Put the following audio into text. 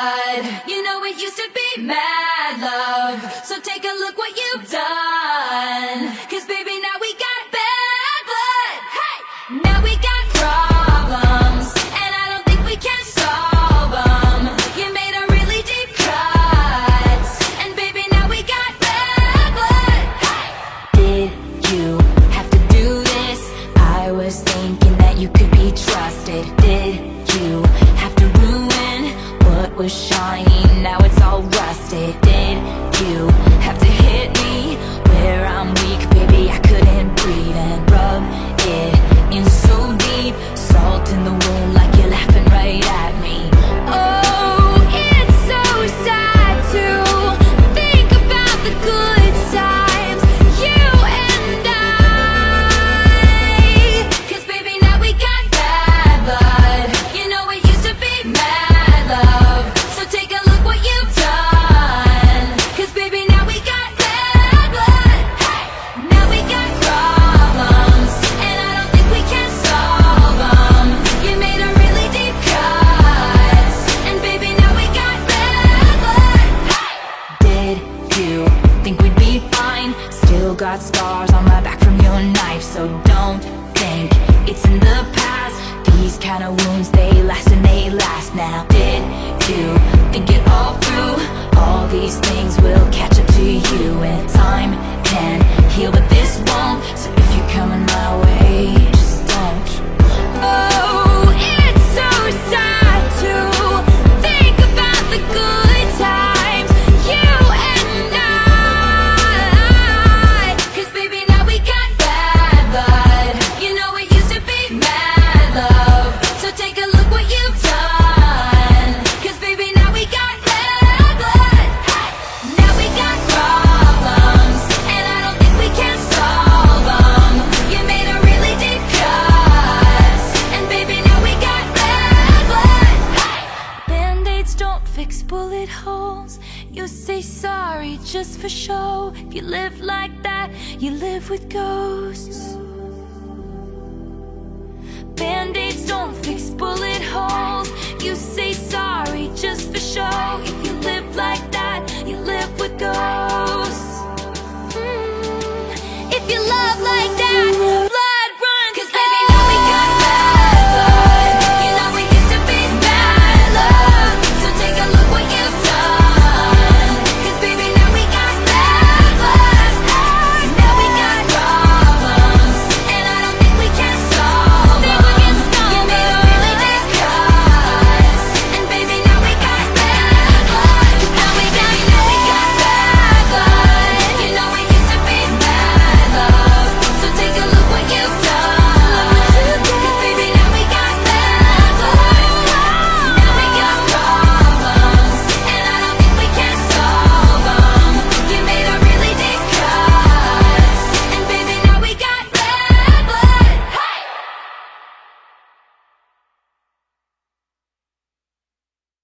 blood. You know it used to be mad love. So take a look what you've done. Cause baby, shine, now it's all rusted Did you have to hit me where I'm weak? Baby, I couldn't. got scars on my back from your knife So don't think it's in the past These kind of wounds, they last and they last now Did you think it all through? All these things You say sorry just for show. If you live like that, you live with ghosts.